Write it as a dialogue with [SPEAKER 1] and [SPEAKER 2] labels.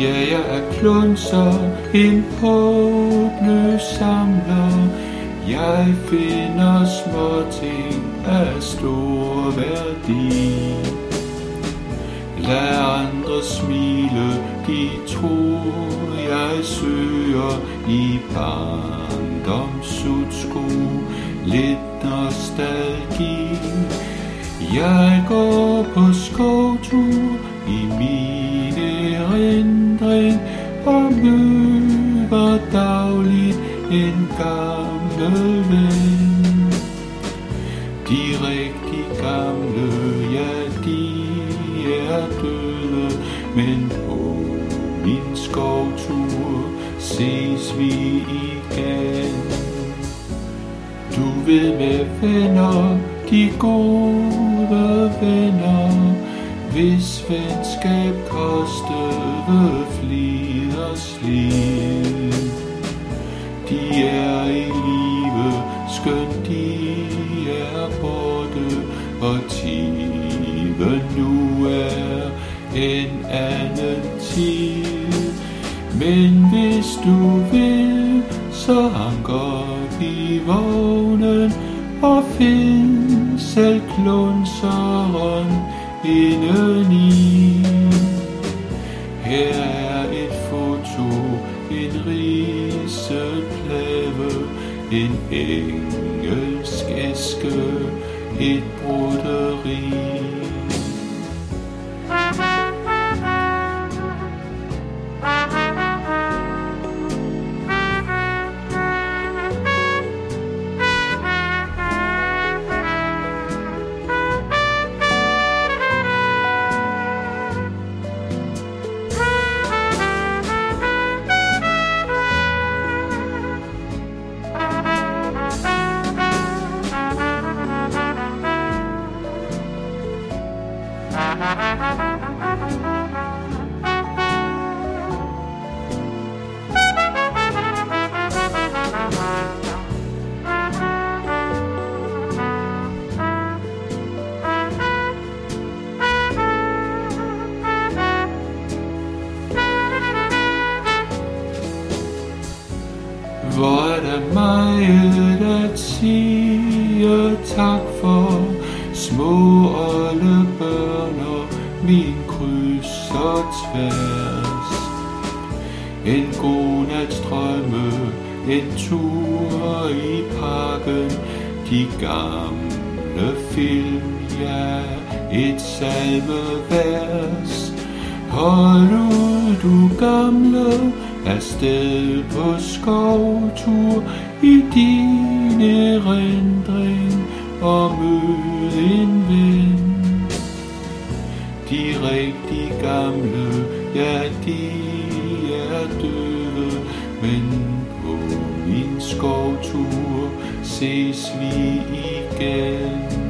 [SPEAKER 1] Ja, jeg er klunser, en håbløs samler. Jeg finder små ting af stor værdi. Lad andre smile, de tror jeg søger i barndomsudsko. Lidt nostalgi. Jeg går på skovtur i min erindring og møder dagligt en gammel ven. De rigtig gamle, ja, de er døde, men på min skovtur ses vi igen. Du ved med venner, de gode hvis venskab kostede flid og slid. De er i live, skønt de er borte, og tiden nu er en anden tid. Men hvis du vil, så anker vi vognen og find selv klunseren indeni. Her er et foto, en riset plave en engelsk æske, et broderi. What am I that see a talk for? Små alle børn og min kryds og tværs. En god nats drømme, en tur i parken De gamle film, ja, et salmevers. Hold ud, du gamle, afsted på skovtur i din erindring og mød en ven. De rigtig gamle, ja, de er døde, men på min skovtur ses vi igen.